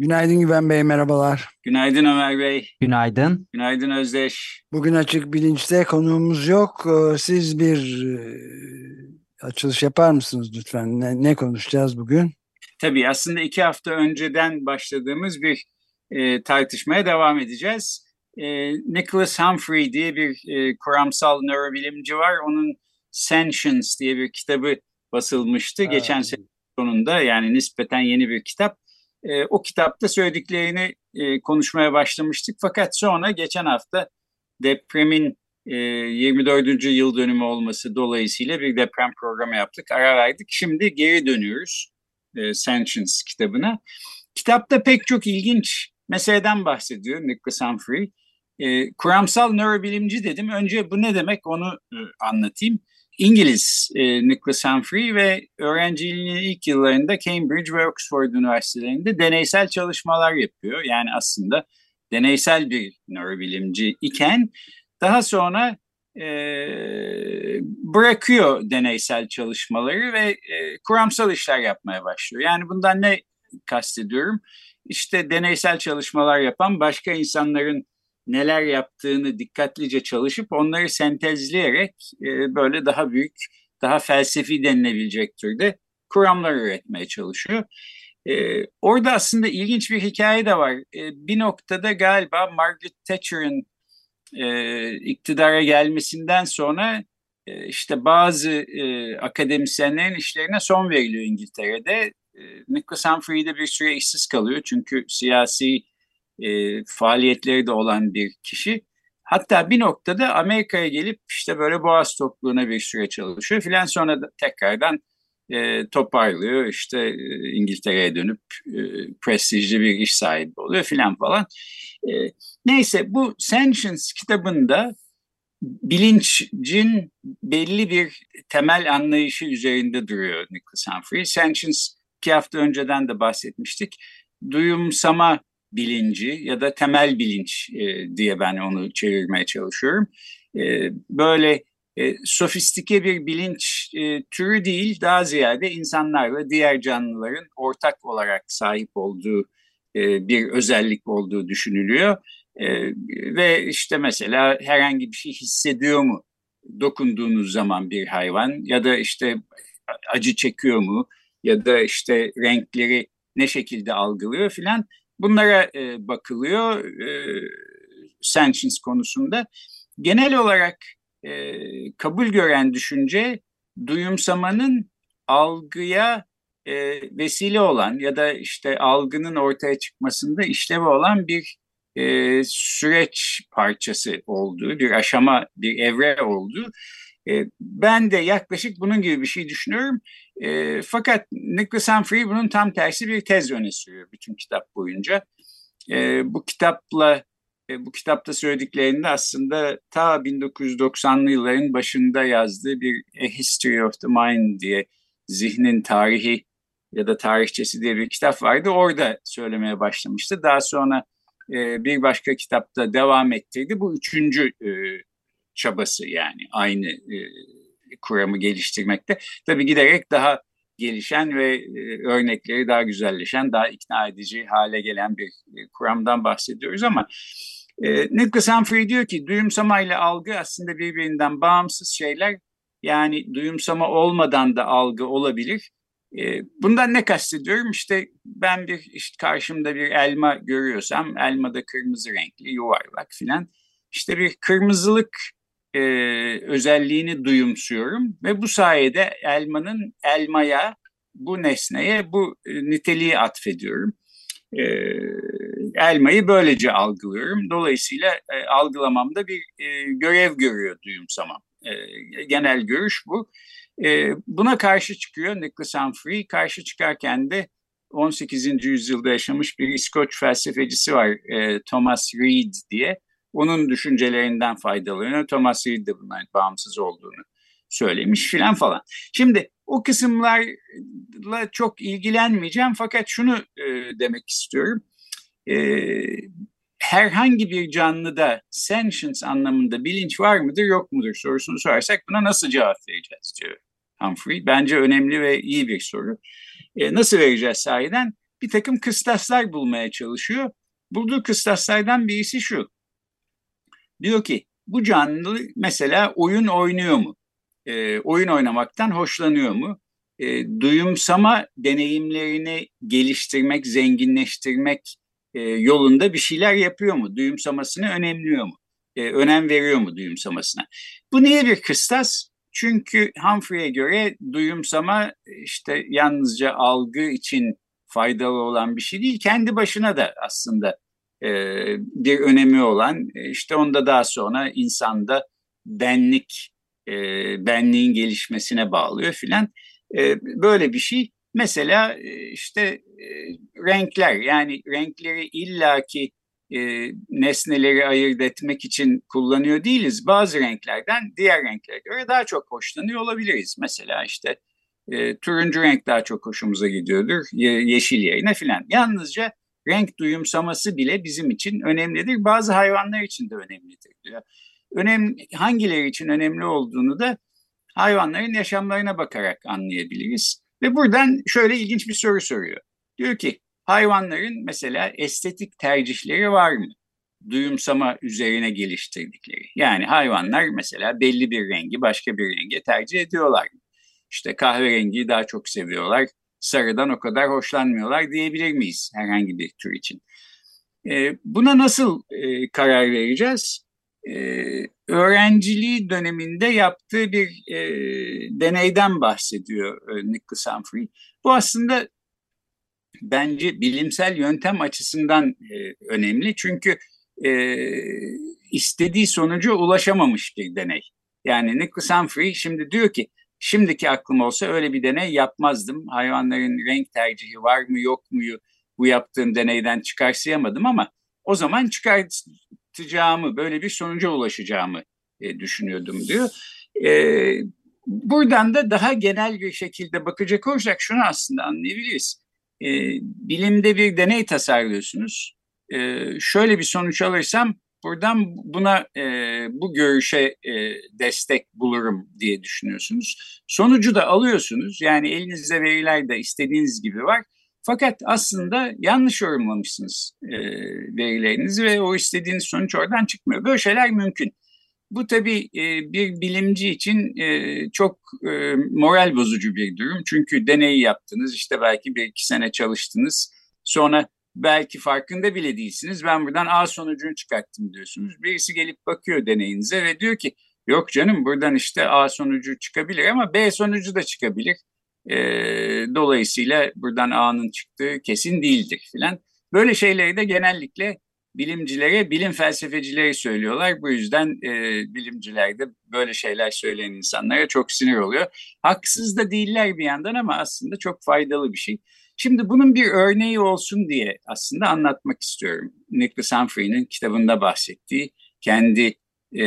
Günaydın Güven Bey, merhabalar. Günaydın Ömer Bey. Günaydın. Günaydın Özdeş. Bugün Açık Bilinç'te konuğumuz yok. Ee, siz bir e, açılış yapar mısınız lütfen? Ne, ne konuşacağız bugün? Tabii aslında iki hafta önceden başladığımız bir e, tartışmaya devam edeceğiz. E, Nicholas Humphrey diye bir e, kuramsal nörobilimci var. Onun Sentience diye bir kitabı basılmıştı. Evet. Geçen sene sonunda yani nispeten yeni bir kitap. E, o kitapta söylediklerini e, konuşmaya başlamıştık. Fakat sonra geçen hafta depremin e, 24. yıl dönümü olması dolayısıyla bir deprem programı yaptık. Ara verdik. Şimdi geri dönüyoruz e, Sentience kitabına. Kitapta pek çok ilginç meseleden bahsediyor Nicholas Humphrey. E, kuramsal nörobilimci dedim. Önce bu ne demek onu e, anlatayım. İngiliz e, Nicholas Humphrey ve öğrenciliğinin ilk yıllarında Cambridge ve Oxford Üniversitelerinde deneysel çalışmalar yapıyor. Yani aslında deneysel bir nörobilimci iken daha sonra e, bırakıyor deneysel çalışmaları ve e, kuramsal işler yapmaya başlıyor. Yani bundan ne kastediyorum? İşte deneysel çalışmalar yapan başka insanların neler yaptığını dikkatlice çalışıp onları sentezleyerek e, böyle daha büyük, daha felsefi denilebilecek türde kuramlar üretmeye çalışıyor. E, orada aslında ilginç bir hikaye de var. E, bir noktada galiba Margaret Thatcher'ın e, iktidara gelmesinden sonra e, işte bazı e, akademisyenlerin işlerine son veriliyor İngiltere'de. E, Nicholas Humphrey de bir süre işsiz kalıyor çünkü siyasi e, faaliyetleri de olan bir kişi. Hatta bir noktada Amerika'ya gelip işte böyle boğaz topluğuna bir süre çalışıyor filan sonra da tekrardan e, toparlıyor işte e, İngiltere'ye dönüp e, prestijli bir iş sahibi oluyor filan falan. E, neyse bu Sentience kitabında bilincin belli bir temel anlayışı üzerinde duruyor Nicholas Humphrey. Sentience iki hafta önceden de bahsetmiştik. Duyumsama bilinci ya da temel bilinç e, diye ben onu çevirmeye çalışıyorum. E, böyle e, sofistike bir bilinç türü değil, daha ziyade insanlarla diğer canlıların ortak olarak sahip olduğu bir özellik olduğu düşünülüyor. Ve işte mesela herhangi bir şey hissediyor mu dokunduğunuz zaman bir hayvan ya da işte acı çekiyor mu ya da işte renkleri ne şekilde algılıyor filan Bunlara e, bakılıyor e, sanctions konusunda. Genel olarak e, kabul gören düşünce duyumsamanın algıya e, vesile olan ya da işte algının ortaya çıkmasında işlevi olan bir e, süreç parçası olduğu, bir aşama, bir evre olduğu. E, ben de yaklaşık bunun gibi bir şey düşünüyorum. E, fakat Nicholas Humphrey bunun tam tersi bir tez öne sürüyor bütün kitap boyunca. E, bu kitapla e, bu kitapta söylediklerinde aslında ta 1990'lı yılların başında yazdığı bir A History of the Mind diye zihnin tarihi ya da tarihçesi diye bir kitap vardı. Orada söylemeye başlamıştı. Daha sonra e, bir başka kitapta devam ettirdi. Bu üçüncü e, çabası yani aynı e, kuramı geliştirmekte. Tabii giderek daha gelişen ve e, örnekleri daha güzelleşen, daha ikna edici hale gelen bir e, kuramdan bahsediyoruz ama e, Nicholas Humphrey diyor ki duyumsama ile algı aslında birbirinden bağımsız şeyler. Yani duyumsama olmadan da algı olabilir. E, bundan ne kastediyorum? İşte ben bir işte karşımda bir elma görüyorsam elma da kırmızı renkli, yuvarlak filan. İşte bir kırmızılık e, özelliğini duyumsuyorum ve bu sayede elmanın elmaya, bu nesneye bu e, niteliği atfediyorum. E, elmayı böylece algılıyorum. Dolayısıyla e, algılamamda bir e, görev görüyor duyumsamam. E, genel görüş bu. E, buna karşı çıkıyor Nicholas Humphrey. Karşı çıkarken de 18. yüzyılda yaşamış bir İskoç felsefecisi var e, Thomas Reid diye. Onun düşüncelerinden faydalanıyor. Thomas bunların bağımsız olduğunu söylemiş filan falan. Şimdi o kısımlarla çok ilgilenmeyeceğim fakat şunu e, demek istiyorum. E, herhangi bir canlıda sentience anlamında bilinç var mıdır yok mudur sorusunu sorarsak buna nasıl cevap vereceğiz diyor Humphrey. Bence önemli ve iyi bir soru. E, nasıl vereceğiz sahiden? Bir takım kıstaslar bulmaya çalışıyor. Bulduğu kıstaslardan birisi şu. Diyor ki bu canlı mesela oyun oynuyor mu? E, oyun oynamaktan hoşlanıyor mu? E, duyumsama deneyimlerini geliştirmek, zenginleştirmek e, yolunda bir şeyler yapıyor mu? Duyumsamasını önemliyor mu? E, önem veriyor mu duyumsamasına? Bu niye bir kıstas? Çünkü Humphrey'e göre duyumsama işte yalnızca algı için faydalı olan bir şey değil. Kendi başına da aslında e, bir önemi olan e, işte onda daha sonra insanda benlik, e, benliğin gelişmesine bağlıyor filan. E, böyle bir şey. Mesela e, işte e, renkler yani renkleri illaki e, nesneleri ayırt etmek için kullanıyor değiliz. Bazı renklerden diğer renklere göre daha çok hoşlanıyor olabiliriz. Mesela işte e, turuncu renk daha çok hoşumuza gidiyordur, ye, yeşil yerine filan. Yalnızca renk duyumsaması bile bizim için önemlidir. Bazı hayvanlar için de önemlidir diyor. Önemli, hangileri için önemli olduğunu da hayvanların yaşamlarına bakarak anlayabiliriz. Ve buradan şöyle ilginç bir soru soruyor. Diyor ki hayvanların mesela estetik tercihleri var mı? Duyumsama üzerine geliştirdikleri. Yani hayvanlar mesela belli bir rengi başka bir renge tercih ediyorlar mı? İşte kahverengiyi daha çok seviyorlar, sarıdan o kadar hoşlanmıyorlar diyebilir miyiz herhangi bir tür için? E, buna nasıl e, karar vereceğiz? E, öğrenciliği döneminde yaptığı bir e, deneyden bahsediyor e, Nicholas Humphrey. Bu aslında bence bilimsel yöntem açısından e, önemli. Çünkü e, istediği sonuca ulaşamamış bir deney. Yani Nicholas Humphrey şimdi diyor ki şimdiki aklım olsa öyle bir deney yapmazdım. Hayvanların renk tercihi var mı yok mu bu yaptığım deneyden çıkarsayamadım ama o zaman çıkartacağımı böyle bir sonuca ulaşacağımı e, düşünüyordum diyor. E, buradan da daha genel bir şekilde bakacak olursak şunu aslında anlayabiliriz e, bilimde bir deney tasarlıyorsunuz. E, şöyle bir sonuç alırsam buradan buna e, bu görüşe e, destek bulurum diye düşünüyorsunuz. Sonucu da alıyorsunuz. Yani elinizde veriler de istediğiniz gibi var. Fakat aslında yanlış yorumlamışsınız e, verilerinizi ve o istediğiniz sonuç oradan çıkmıyor. Böyle şeyler mümkün. Bu tabii e, bir bilimci için e, çok e, moral bozucu bir durum. Çünkü deneyi yaptınız, işte belki bir iki sene çalıştınız. Sonra belki farkında bile değilsiniz. Ben buradan A sonucunu çıkarttım diyorsunuz. Birisi gelip bakıyor deneyinize ve diyor ki yok canım buradan işte A sonucu çıkabilir ama B sonucu da çıkabilir. E, dolayısıyla buradan A'nın çıktığı kesin değildir filan. Böyle şeyleri de genellikle bilimcilere bilim felsefecileri söylüyorlar. Bu yüzden e, bilimciler de böyle şeyler söyleyen insanlara çok sinir oluyor. Haksız da değiller bir yandan ama aslında çok faydalı bir şey. Şimdi bunun bir örneği olsun diye aslında anlatmak istiyorum. Nicholas Humphrey'nin kitabında bahsettiği kendi e,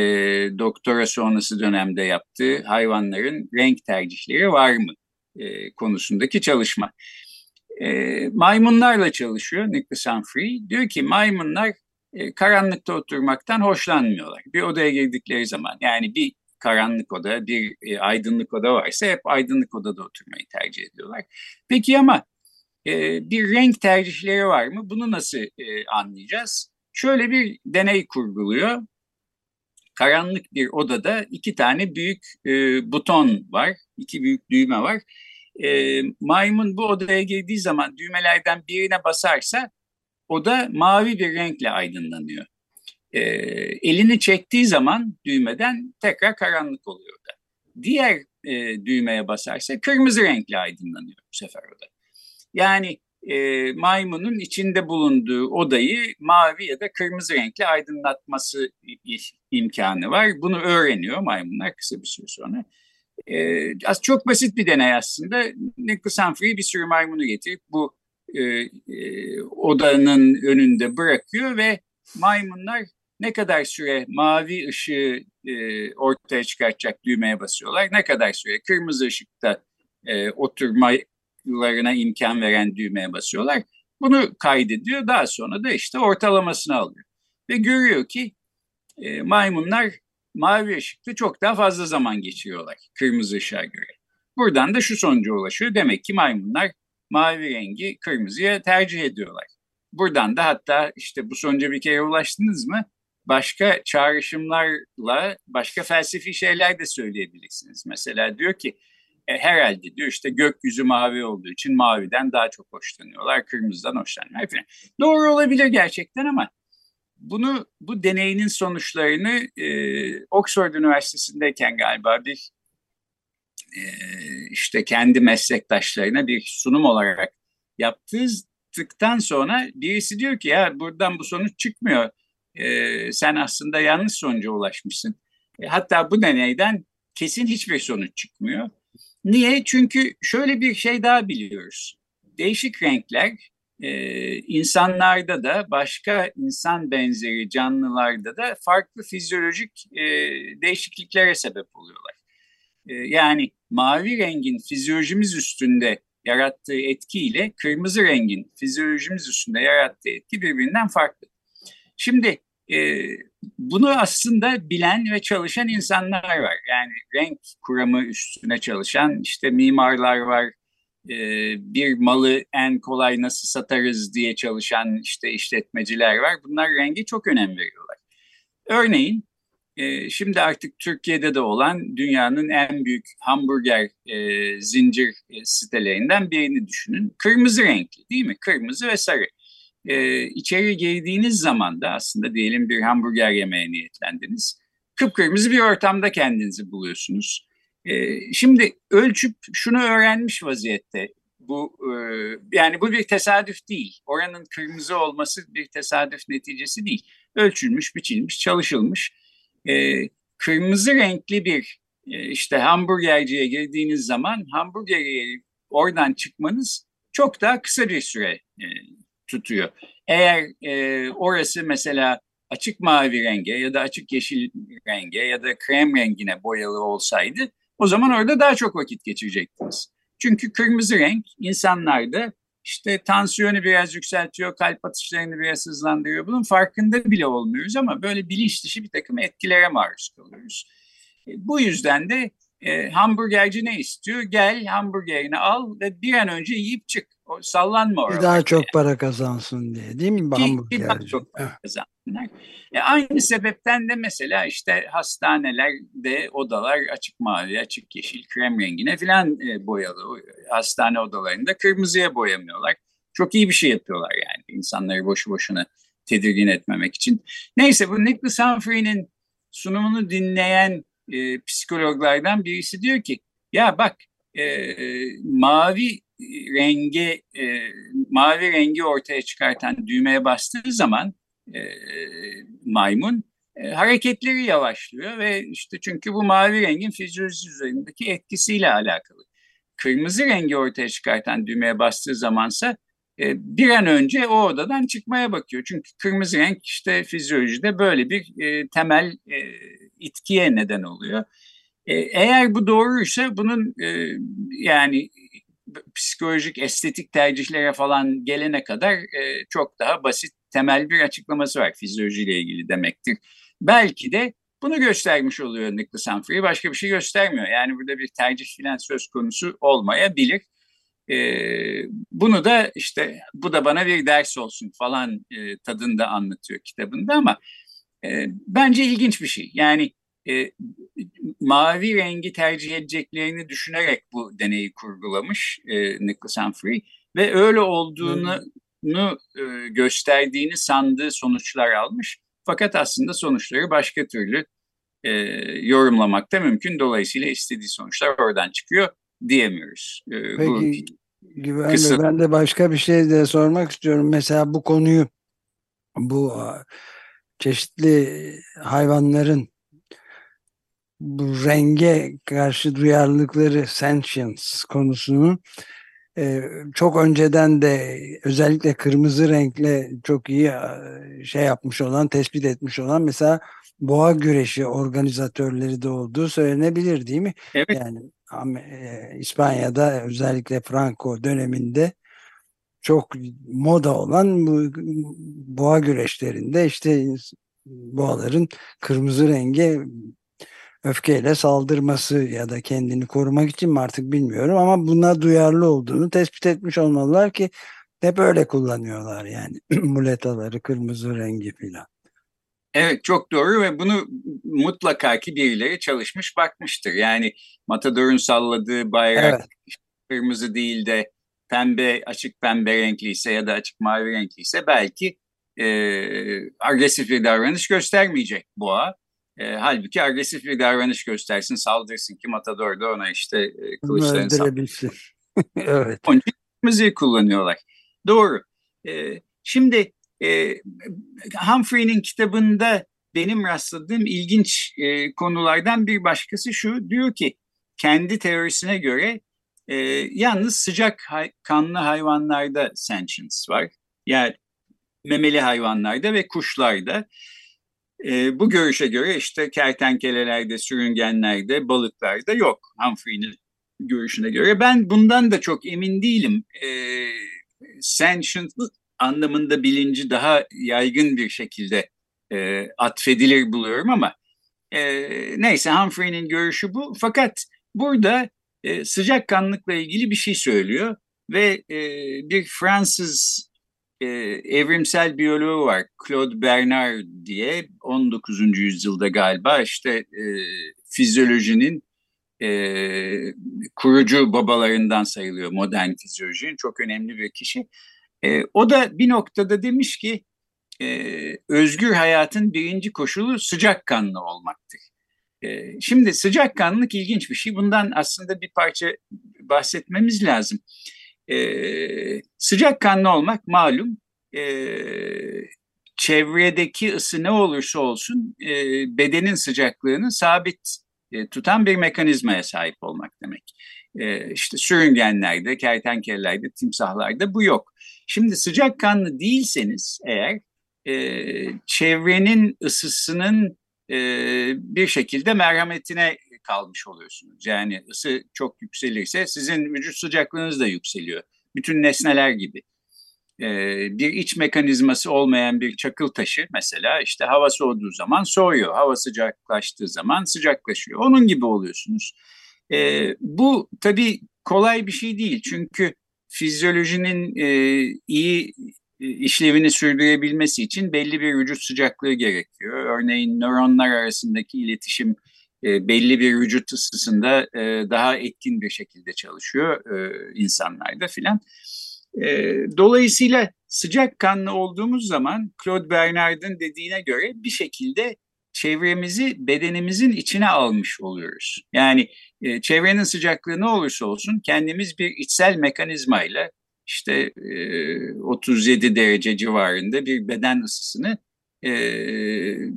doktora sonrası dönemde yaptığı hayvanların renk tercihleri var mı e, konusundaki çalışma e, maymunlarla çalışıyor Nicholas Humphrey. Diyor ki maymunlar e, karanlıkta oturmaktan hoşlanmıyorlar. Bir odaya girdikleri zaman yani bir karanlık oda, bir e, aydınlık oda varsa hep aydınlık odada oturmayı tercih ediyorlar. Peki ama bir renk tercihleri var mı? Bunu nasıl e, anlayacağız? Şöyle bir deney kurguluyor. Karanlık bir odada iki tane büyük e, buton var, iki büyük düğme var e, maymun bu odaya girdiği zaman düğmelerden birine basarsa oda mavi bir renkle aydınlanıyor. E, elini çektiği zaman düğmeden tekrar karanlık oluyor da. Diğer e, düğmeye basarsa kırmızı renkle aydınlanıyor bu sefer oda. Yani e, maymunun içinde bulunduğu odayı mavi ya da kırmızı renkle aydınlatması imkanı var. Bunu öğreniyor maymunlar kısa bir süre sonra. E, çok basit bir deney aslında. Nicholas Humphrey bir sürü maymunu getirip bu e, e, odanın önünde bırakıyor ve maymunlar ne kadar süre mavi ışığı e, ortaya çıkartacak düğmeye basıyorlar, ne kadar süre kırmızı ışıkta e, oturmalarına imkan veren düğmeye basıyorlar. Bunu kaydediyor. Daha sonra da işte ortalamasını alıyor. Ve görüyor ki e, maymunlar mavi ışıkta çok daha fazla zaman geçiriyorlar kırmızı ışığa göre. Buradan da şu sonuca ulaşıyor. Demek ki maymunlar mavi rengi kırmızıya tercih ediyorlar. Buradan da hatta işte bu sonuca bir kere ulaştınız mı başka çağrışımlarla başka felsefi şeyler de söyleyebilirsiniz. Mesela diyor ki e, herhalde diyor işte gökyüzü mavi olduğu için maviden daha çok hoşlanıyorlar, kırmızıdan hoşlanmıyorlar falan. Doğru olabilir gerçekten ama bunu bu deneyinin sonuçlarını e, Oxford Üniversitesi'ndeyken galiba bir e, işte kendi meslektaşlarına bir sunum olarak yaptıktan sonra birisi diyor ki ya buradan bu sonuç çıkmıyor. E, sen aslında yanlış sonuca ulaşmışsın. E, hatta bu deneyden kesin hiçbir sonuç çıkmıyor. Niye? Çünkü şöyle bir şey daha biliyoruz. Değişik renkler e, insanlarda da başka insan benzeri canlılarda da farklı fizyolojik e, değişikliklere sebep oluyorlar. E, yani mavi rengin fizyolojimiz üstünde yarattığı etkiyle kırmızı rengin fizyolojimiz üstünde yarattığı etki birbirinden farklı. Şimdi e, bunu aslında bilen ve çalışan insanlar var. Yani renk kuramı üstüne çalışan işte mimarlar var, e, bir malı en kolay nasıl satarız diye çalışan işte işletmeciler var. Bunlar rengi çok önem veriyorlar. Örneğin e, şimdi artık Türkiye'de de olan dünyanın en büyük hamburger e, zincir e, sitelerinden birini düşünün. Kırmızı renkli değil mi? Kırmızı ve sarı. E, içeri girdiğiniz zaman da aslında diyelim bir hamburger yemeye niyetlendiniz. Kıpkırmızı bir ortamda kendinizi buluyorsunuz. E, şimdi ölçüp şunu öğrenmiş vaziyette. Bu e, yani bu bir tesadüf değil. Oranın kırmızı olması bir tesadüf neticesi değil. Ölçülmüş, biçilmiş, çalışılmış. E, kırmızı renkli bir e, işte hamburgerciye girdiğiniz zaman hamburgeri oradan çıkmanız çok daha kısa bir süre e, tutuyor. Eğer e, orası mesela açık mavi renge ya da açık yeşil renge ya da krem rengine boyalı olsaydı o zaman orada daha çok vakit geçirecektiniz. Çünkü kırmızı renk insanlarda işte tansiyonu biraz yükseltiyor, kalp atışlarını biraz hızlandırıyor. Bunun farkında bile olmuyoruz ama böyle bilinç dışı bir takım etkilere maruz kalıyoruz. E, bu yüzden de e, hamburgerci ne istiyor? Gel hamburgerini al ve bir an önce yiyip çık. O, sallanma oraya. Daha çok yani. para kazansın diye değil mi? Ki, daha çok para kazansınlar. E, aynı sebepten de mesela işte hastanelerde odalar açık mavi, açık yeşil, krem rengine falan e, boyalı. Hastane odalarında kırmızıya boyamıyorlar. Çok iyi bir şey yapıyorlar yani insanları boşu boşuna tedirgin etmemek için. Neyse bu Nicholas Humphrey'nin sunumunu dinleyen e, psikologlardan birisi diyor ki ya bak e, mavi rengi e, mavi rengi ortaya çıkartan düğmeye bastığı zaman e, maymun e, hareketleri yavaşlıyor ve işte çünkü bu mavi rengin fizyolojisi üzerindeki etkisiyle alakalı. Kırmızı rengi ortaya çıkartan düğmeye bastığı zamansa bir an önce o odadan çıkmaya bakıyor. Çünkü kırmızı renk işte fizyolojide böyle bir e, temel e, itkiye neden oluyor. E, eğer bu doğruysa bunun e, yani psikolojik estetik tercihlere falan gelene kadar e, çok daha basit temel bir açıklaması var fizyolojiyle ilgili demektir. Belki de bunu göstermiş oluyor Nicholas Humphrey. Başka bir şey göstermiyor. Yani burada bir tercih filan söz konusu olmayabilir. E, bunu da işte bu da bana bir ders olsun falan e, tadında anlatıyor kitabında ama e, bence ilginç bir şey. Yani e, mavi rengi tercih edeceklerini düşünerek bu deneyi kurgulamış e, Nicholas Humphrey ve öyle olduğunu e, gösterdiğini sandığı sonuçlar almış. Fakat aslında sonuçları başka türlü e, yorumlamak da mümkün. Dolayısıyla istediği sonuçlar oradan çıkıyor diyemiyoruz. E, Peki bu, Güven kısa... ben de başka bir şey de sormak istiyorum. Mesela bu konuyu bu çeşitli hayvanların bu renge karşı duyarlılıkları sentience konusunu e, çok önceden de özellikle kırmızı renkle çok iyi şey yapmış olan, tespit etmiş olan mesela boğa güreşi organizatörleri de olduğu söylenebilir değil mi? Evet. Yani İspanya'da özellikle Franco döneminde çok moda olan bu boğa güreşlerinde işte boğaların kırmızı renge öfkeyle saldırması ya da kendini korumak için mi artık bilmiyorum ama buna duyarlı olduğunu tespit etmiş olmalılar ki hep öyle kullanıyorlar yani muletaları kırmızı rengi filan. Evet çok doğru ve bunu mutlaka ki birileri çalışmış bakmıştır. Yani Matador'un salladığı bayrak evet. kırmızı değil de pembe açık pembe renkliyse ya da açık mavi renkliyse belki e, agresif bir davranış göstermeyecek boğa. E, halbuki agresif bir davranış göstersin, saldırsın ki Matador da ona işte e, kılıçlarını saldırsın. evet. Onun için kırmızıyı kullanıyorlar. Doğru. E, şimdi e, Humphrey'nin kitabında benim rastladığım ilginç e, konulardan bir başkası şu. Diyor ki kendi teorisine göre e, yalnız sıcak hay, kanlı hayvanlarda sentience var. Yani memeli hayvanlarda ve kuşlarda. E, bu görüşe göre işte kertenkelelerde, sürüngenlerde, balıklarda yok Humphrey'nin görüşüne göre. Ben bundan da çok emin değilim. E, sentient anlamında bilinci daha yaygın bir şekilde e, atfedilir buluyorum ama e, neyse Humphrey'nin görüşü bu. Fakat burada e, sıcakkanlıkla ilgili bir şey söylüyor ve e, bir Fransız e, evrimsel biyoloğu var Claude Bernard diye 19. yüzyılda galiba işte e, fizyolojinin e, kurucu babalarından sayılıyor modern fizyolojinin çok önemli bir kişi. E, o da bir noktada demiş ki e, özgür hayatın birinci koşulu sıcakkanlı olmaktır. E, şimdi sıcakkanlılık ilginç bir şey. Bundan aslında bir parça bahsetmemiz lazım. E, sıcakkanlı olmak malum e, çevredeki ısı ne olursa olsun e, bedenin sıcaklığını sabit e, tutan bir mekanizmaya sahip olmak demek. E, işte sürüngenlerde, kertenkelelerde, timsahlarda bu yok. Şimdi sıcakkanlı değilseniz eğer e, çevrenin ısısının e, bir şekilde merhametine kalmış oluyorsunuz. Yani ısı çok yükselirse sizin vücut sıcaklığınız da yükseliyor. Bütün nesneler gibi. E, bir iç mekanizması olmayan bir çakıl taşı mesela işte hava soğuduğu zaman soğuyor. Hava sıcaklaştığı zaman sıcaklaşıyor. Onun gibi oluyorsunuz. E, bu tabii kolay bir şey değil. Çünkü fizyolojinin e, iyi e, işlevini sürdürebilmesi için belli bir vücut sıcaklığı gerekiyor. Örneğin nöronlar arasındaki iletişim e, belli bir vücut ısısında e, daha etkin bir şekilde çalışıyor e, insanlarda filan. E, dolayısıyla sıcak kanlı olduğumuz zaman Claude Bernard'ın dediğine göre bir şekilde çevremizi bedenimizin içine almış oluyoruz. Yani e, çevrenin sıcaklığı ne olursa olsun kendimiz bir içsel mekanizmayla işte e, 37 derece civarında bir beden ısısını e,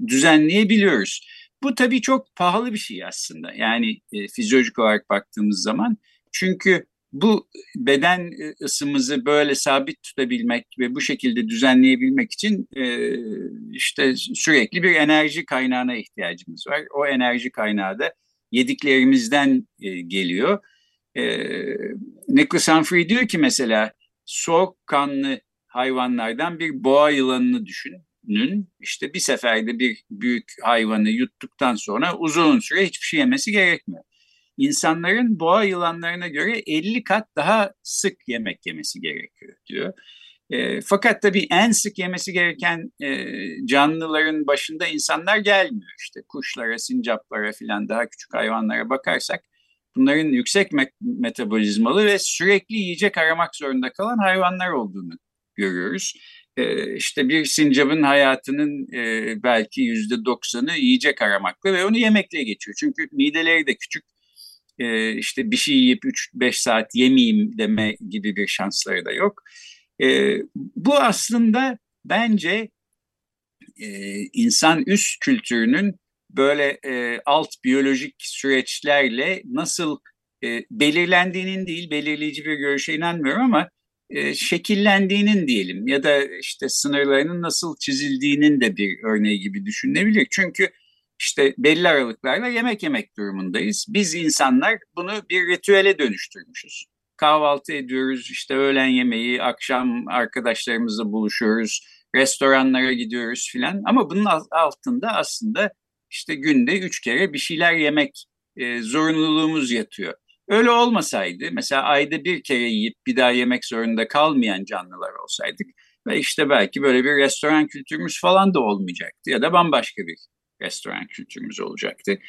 düzenleyebiliyoruz. Bu tabii çok pahalı bir şey aslında. Yani e, fizyolojik olarak baktığımız zaman. Çünkü bu beden ısımızı böyle sabit tutabilmek ve bu şekilde düzenleyebilmek için e, işte sürekli bir enerji kaynağına ihtiyacımız var. O enerji kaynağı da yediklerimizden e, geliyor. E, Nicholas Humphrey diyor ki mesela soğuk kanlı hayvanlardan bir boğa yılanını düşünün. İşte bir seferde bir büyük hayvanı yuttuktan sonra uzun süre hiçbir şey yemesi gerekmiyor. İnsanların boğa yılanlarına göre 50 kat daha sık yemek yemesi gerekiyor diyor. E, fakat tabii en sık yemesi gereken e, canlıların başında insanlar gelmiyor. İşte kuşlara, sincaplara filan daha küçük hayvanlara bakarsak bunların yüksek me- metabolizmalı ve sürekli yiyecek aramak zorunda kalan hayvanlar olduğunu görüyoruz. E, işte bir sincapın hayatının e, belki yüzde doksanı yiyecek aramakla ve onu yemekle geçiyor. Çünkü mideleri de küçük. E, işte bir şey yiyip 3-5 saat yemeyeyim deme gibi bir şansları da yok. E, bu aslında bence e, insan üst kültürünün böyle e, alt biyolojik süreçlerle nasıl e, belirlendiğinin değil, belirleyici bir görüşe inanmıyorum ama e, şekillendiğinin diyelim ya da işte sınırlarının nasıl çizildiğinin de bir örneği gibi düşünülebilir. Çünkü işte belli aralıklarla yemek yemek durumundayız. Biz insanlar bunu bir ritüele dönüştürmüşüz. Kahvaltı ediyoruz, işte öğlen yemeği, akşam arkadaşlarımızla buluşuyoruz, restoranlara gidiyoruz filan. Ama bunun altında aslında işte günde üç kere bir şeyler yemek e, zorunluluğumuz yatıyor. Öyle olmasaydı mesela ayda bir kere yiyip bir daha yemek zorunda kalmayan canlılar olsaydık ve işte belki böyle bir restoran kültürümüz falan da olmayacaktı ya da bambaşka bir restoran kültürümüz olacaktı.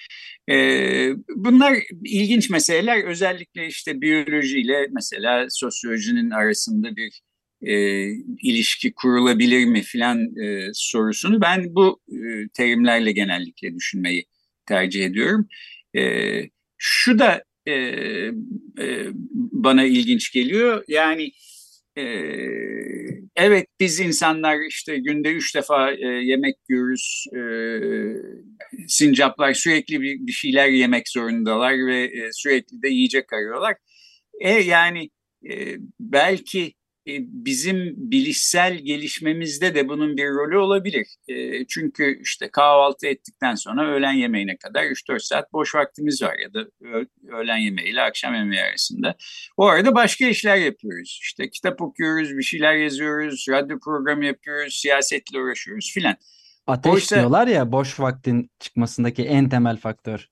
Ee, bunlar ilginç meseleler özellikle işte biyolojiyle mesela sosyolojinin arasında bir e, ilişki kurulabilir mi filan e, sorusunu ben bu e, terimlerle genellikle düşünmeyi tercih ediyorum. E, şu da e, e, bana ilginç geliyor. Yani evet biz insanlar işte günde üç defa e, yemek yiyoruz. E, sincaplar sürekli bir, bir şeyler yemek zorundalar ve e, sürekli de yiyecek arıyorlar. E, yani e, belki bizim bilişsel gelişmemizde de bunun bir rolü olabilir. E, çünkü işte kahvaltı ettikten sonra öğlen yemeğine kadar 3-4 saat boş vaktimiz var ya da öğlen yemeği ile akşam yemeği arasında. O arada başka işler yapıyoruz. İşte kitap okuyoruz, bir şeyler yazıyoruz, radyo programı yapıyoruz, siyasetle uğraşıyoruz filan. Ateş Oysa, diyorlar ya boş vaktin çıkmasındaki en temel faktör.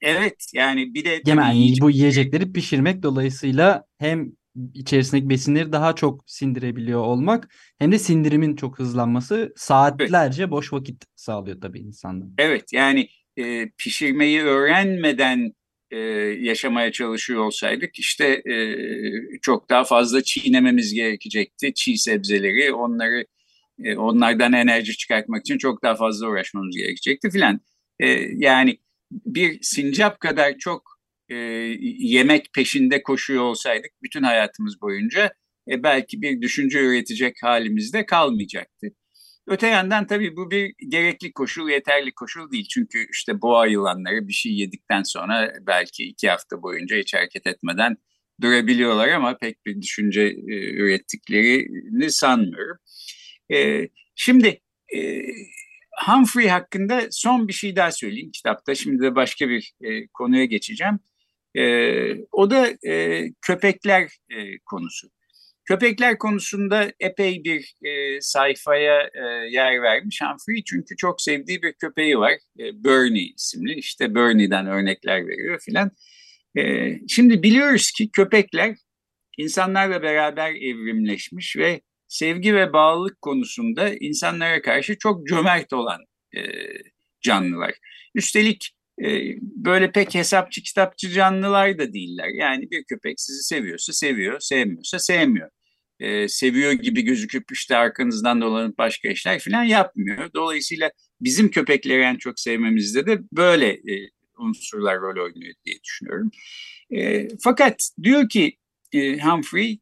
Evet yani bir de yani bu yiyecekleri pişirmek dolayısıyla hem içerisindeki besinleri daha çok sindirebiliyor olmak hem de sindirimin çok hızlanması saatlerce evet. boş vakit sağlıyor tabii insanda. Evet yani e, pişirmeyi öğrenmeden e, yaşamaya çalışıyor olsaydık işte e, çok daha fazla çiğnememiz gerekecekti. Çiğ sebzeleri onları e, onlardan enerji çıkartmak için çok daha fazla uğraşmamız gerekecekti filan. E, yani bir sincap kadar çok e, yemek peşinde koşuyor olsaydık bütün hayatımız boyunca e, belki bir düşünce üretecek halimizde kalmayacaktı. Öte yandan tabii bu bir gerekli koşul, yeterli koşul değil. Çünkü işte boğa yılanları bir şey yedikten sonra belki iki hafta boyunca hiç hareket etmeden durabiliyorlar ama pek bir düşünce e, ürettiklerini sanmıyorum. E, şimdi e, Humphrey hakkında son bir şey daha söyleyeyim kitapta. Şimdi de başka bir e, konuya geçeceğim. E, o da e, köpekler e, konusu. Köpekler konusunda epey bir e, sayfaya e, yer vermiş Humphrey çünkü çok sevdiği bir köpeği var. E, Bernie isimli. İşte Bernie'den örnekler veriyor filan. E, şimdi biliyoruz ki köpekler insanlarla beraber evrimleşmiş ve sevgi ve bağlılık konusunda insanlara karşı çok cömert olan e, canlılar. Üstelik böyle pek hesapçı kitapçı canlılar da değiller. Yani bir köpek sizi seviyorsa seviyor, sevmiyorsa sevmiyor. E, seviyor gibi gözüküp işte arkanızdan dolanıp başka işler falan yapmıyor. Dolayısıyla bizim köpekleri en çok sevmemizde de böyle e, unsurlar rol oynuyor diye düşünüyorum. E, fakat diyor ki e, Humphrey,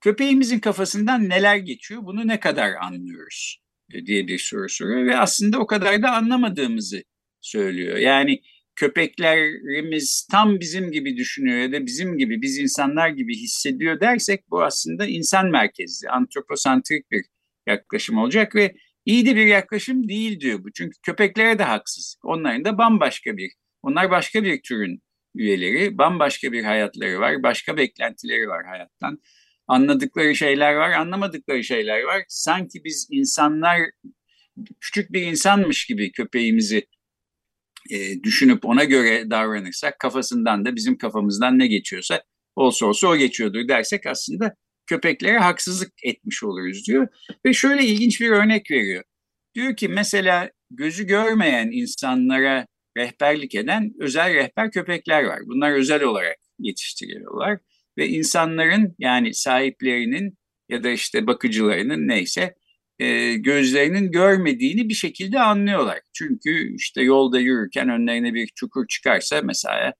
köpeğimizin kafasından neler geçiyor, bunu ne kadar anlıyoruz diye bir soru soruyor ve aslında o kadar da anlamadığımızı söylüyor. Yani köpeklerimiz tam bizim gibi düşünüyor ya da bizim gibi biz insanlar gibi hissediyor dersek bu aslında insan merkezli, antroposantrik bir yaklaşım olacak ve iyi de bir yaklaşım değil diyor bu. Çünkü köpeklere de haksız. Onların da bambaşka bir, onlar başka bir türün üyeleri, bambaşka bir hayatları var, başka beklentileri var hayattan. Anladıkları şeyler var, anlamadıkları şeyler var. Sanki biz insanlar küçük bir insanmış gibi köpeğimizi e, düşünüp ona göre davranırsak kafasından da bizim kafamızdan ne geçiyorsa olsa olsa o geçiyordur dersek aslında köpeklere haksızlık etmiş oluruz diyor. Ve şöyle ilginç bir örnek veriyor. Diyor ki mesela gözü görmeyen insanlara rehberlik eden özel rehber köpekler var. Bunlar özel olarak yetiştiriliyorlar ve insanların yani sahiplerinin ya da işte bakıcılarının neyse e, gözlerinin görmediğini bir şekilde anlıyorlar. Çünkü işte yolda yürürken önlerine bir çukur çıkarsa mesela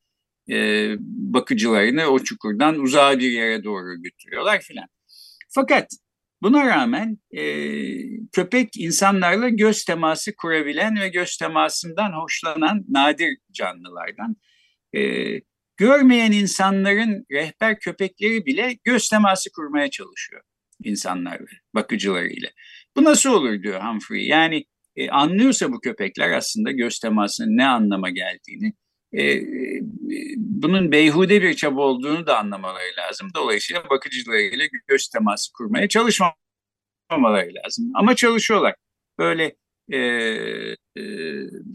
e, bakıcılarını o çukurdan uzağa bir yere doğru götürüyorlar filan. Fakat buna rağmen e, köpek insanlarla göz teması kurabilen ve göz temasından hoşlanan nadir canlılardan. E, görmeyen insanların rehber köpekleri bile göz teması kurmaya çalışıyor insanlarla, bakıcılarıyla. Bu nasıl olur diyor Humphrey. Yani e, anlıyorsa bu köpekler aslında göz temasının ne anlama geldiğini, e, e, bunun beyhude bir çaba olduğunu da anlamaları lazım. Dolayısıyla bakıcılarıyla göz teması kurmaya çalışmamaları lazım. Ama çalışıyorlar. Böyle e, e,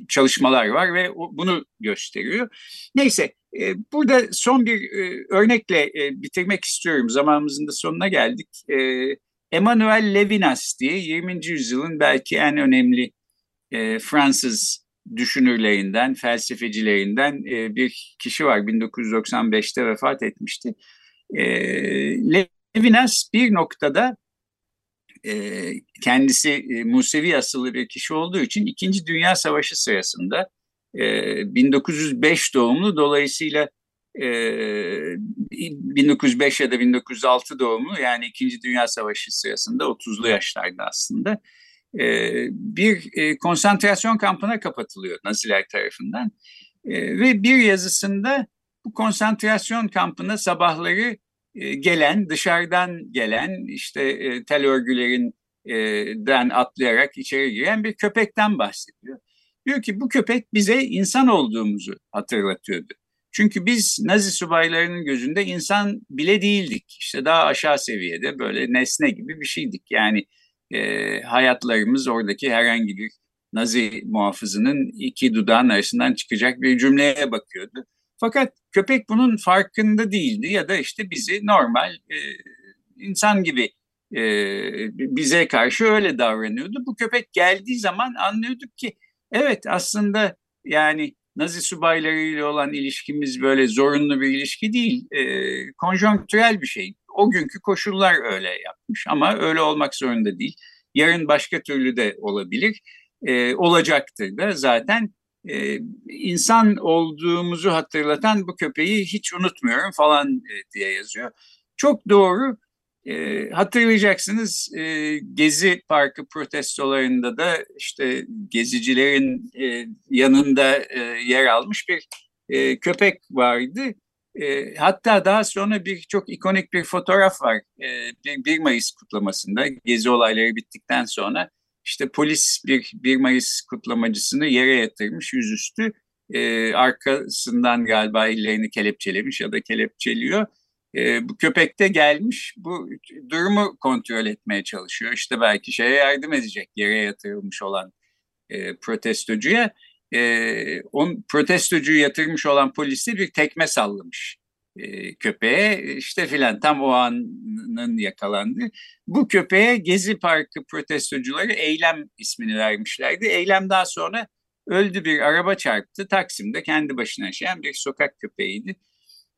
çalışmalar var ve o, bunu gösteriyor. Neyse e, burada son bir e, örnekle e, bitirmek istiyorum. Zamanımızın da sonuna geldik. E, Emmanuel Levinas diye 20. yüzyılın belki en önemli e, Fransız düşünürlerinden, felsefecilerinden e, bir kişi var. 1995'te vefat etmişti. E, Levinas bir noktada e, kendisi e, Musevi asıllı bir kişi olduğu için İkinci Dünya Savaşı sırasında e, 1905 doğumlu dolayısıyla 1905 ya da 1906 doğumlu yani İkinci Dünya Savaşı sırasında 30'lu yaşlarda aslında bir e, konsantrasyon kampına kapatılıyor Naziler tarafından ve bir yazısında bu konsantrasyon kampına sabahları e, gelen, dışarıdan gelen işte e, tel örgülerinden atlayarak içeri giren bir köpekten bahsediyor. Diyor ki bu köpek bize insan olduğumuzu hatırlatıyordu. Çünkü biz Nazi subaylarının gözünde insan bile değildik. İşte daha aşağı seviyede böyle nesne gibi bir şeydik. Yani e, hayatlarımız oradaki herhangi bir Nazi muhafızının iki dudağın arasından çıkacak bir cümleye bakıyordu. Fakat köpek bunun farkında değildi ya da işte bizi normal e, insan gibi e, bize karşı öyle davranıyordu. Bu köpek geldiği zaman anlıyorduk ki evet aslında yani Nazi subaylarıyla olan ilişkimiz böyle zorunlu bir ilişki değil, e, konjonktürel bir şey. O günkü koşullar öyle yapmış ama öyle olmak zorunda değil. Yarın başka türlü de olabilir, e, olacaktır da zaten e, insan olduğumuzu hatırlatan bu köpeği hiç unutmuyorum falan e, diye yazıyor. Çok doğru. E, hatırlayacaksınız e, Gezi Parkı protestolarında da işte gezicilerin e, yanında e, yer almış bir e, köpek vardı. E, hatta daha sonra bir çok ikonik bir fotoğraf var. E, bir 1 Mayıs kutlamasında gezi olayları bittikten sonra işte polis bir 1 Mayıs kutlamacısını yere yatırmış yüzüstü. E, arkasından galiba ellerini kelepçelemiş ya da kelepçeliyor. E, bu köpek de gelmiş bu durumu kontrol etmeye çalışıyor. İşte belki şeye yardım edecek yere yatırılmış olan e, protestocuya. E, on, protestocuyu yatırmış olan polisi bir tekme sallamış e, köpeğe işte filan tam o anın yakalandı. Bu köpeğe Gezi Parkı protestocuları Eylem ismini vermişlerdi. Eylem daha sonra öldü bir araba çarptı. Taksim'de kendi başına yaşayan bir sokak köpeğiydi.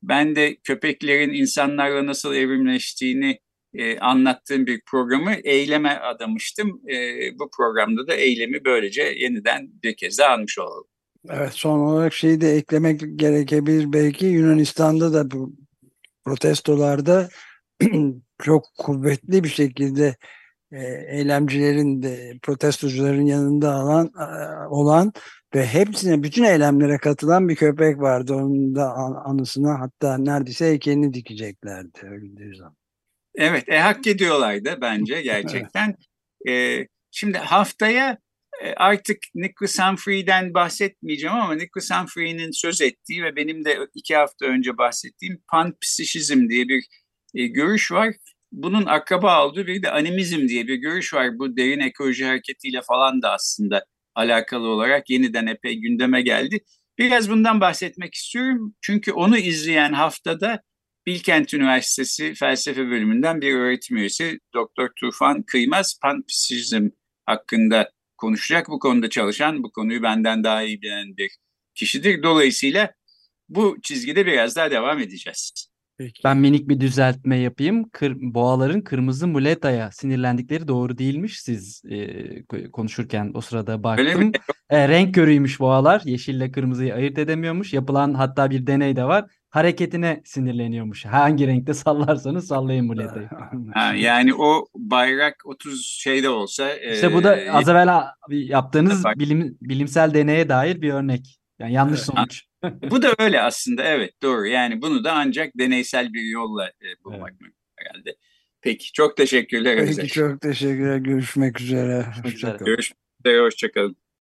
Ben de köpeklerin insanlarla nasıl evrimleştiğini e, anlattığım bir programı eyleme adamıştım. E, bu programda da eylemi böylece yeniden bir kez daha almış olalım. Evet son olarak şeyi de eklemek gerekebilir belki Yunanistan'da da bu protestolarda çok kuvvetli bir şekilde e, eylemcilerin de protestocuların yanında alan e, olan ve hepsine bütün eylemlere katılan bir köpek vardı. Onun da anısına hatta neredeyse heykelini dikeceklerdi öldüğü zaman. Evet, e, hak ediyorlardı bence gerçekten. evet. e, şimdi haftaya e, artık Nicholas Humphrey'den bahsetmeyeceğim ama Nicholas Humphrey'nin söz ettiği ve benim de iki hafta önce bahsettiğim panpsişizm diye bir e, görüş var. Bunun akraba olduğu bir de animizm diye bir görüş var. Bu derin ekoloji hareketiyle falan da aslında alakalı olarak yeniden epey gündeme geldi. Biraz bundan bahsetmek istiyorum. Çünkü onu izleyen haftada Bilkent Üniversitesi felsefe bölümünden bir öğretim üyesi Doktor Tufan Kıymaz panpsişizm hakkında konuşacak. Bu konuda çalışan, bu konuyu benden daha iyi bilen bir kişidir. Dolayısıyla bu çizgide biraz daha devam edeceğiz. Peki. Ben minik bir düzeltme yapayım. Kır, boğaların kırmızı muletaya sinirlendikleri doğru değilmiş. Siz e, konuşurken o sırada baktım. E, renk körüymüş boğalar. Yeşille kırmızıyı ayırt edemiyormuş. Yapılan hatta bir deney de var hareketine sinirleniyormuş. Hangi renkte sallarsanız sallayın muletayı. ha, yani o bayrak 30 şeyde olsa. İşte e, bu da az evvel yaptığınız bilim, bilimsel deneye dair bir örnek. Yani yanlış Evet. sonuç. Bu da öyle aslında evet doğru. Yani bunu da ancak deneysel bir yolla e, bulmak mümkün herhalde. Peki çok teşekkürler. Peki Özdeş. çok teşekkürler. Görüşmek üzere. Görüşmek üzere. Hoşça kalın. Görüşmek üzere. Hoşçakalın.